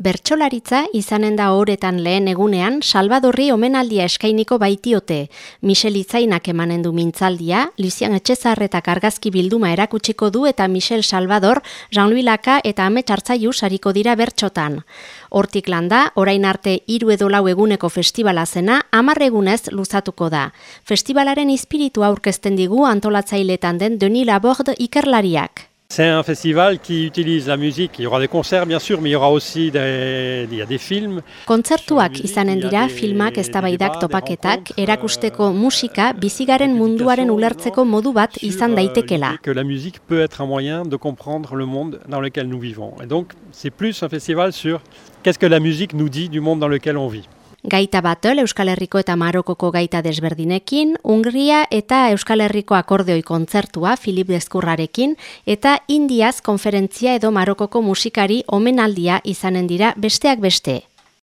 Bertxolaritza izanen da horetan lehen egunean Salvadorri omenaldia eskainiko baitiote. Michel Itzainak emanen du mintzaldia, Lizian Etxezarretak argazki bilduma erakutsiko du eta Michel Salvador, Jean-Louis Laka eta Ame Txartzaiu sariko dira bertxotan. Hortik landa, orain arte hiru edo lau eguneko festivala zena, amar egunez luzatuko da. Festivalaren espiritua aurkezten digu antolatzailetan den Denis Laborde ikerlariak. C'est un festival qui utilise la musique. Il y aura des concerts bien sûr, mais il y aura aussi des il y a des films. Kontzertuak izanen dira filmak eztabaidak topaketak erakusteko musika bizigaren munduaren ulertzeko modu bat izan daitekela. Que la musique peut être un moyen de comprendre le monde dans lequel nous vivons. Et donc c'est plus un festival sur qu'est-ce que la musique nous dit du monde dans lequel on vit. Gaita batel Euskal Herriko eta Marokoko gaita desberdinekin, Hungria eta Euskal Herriko akordeoi kontzertua Filip Deskurrarekin eta Indiaz konferentzia edo Marokoko musikari omenaldia izanen dira besteak beste.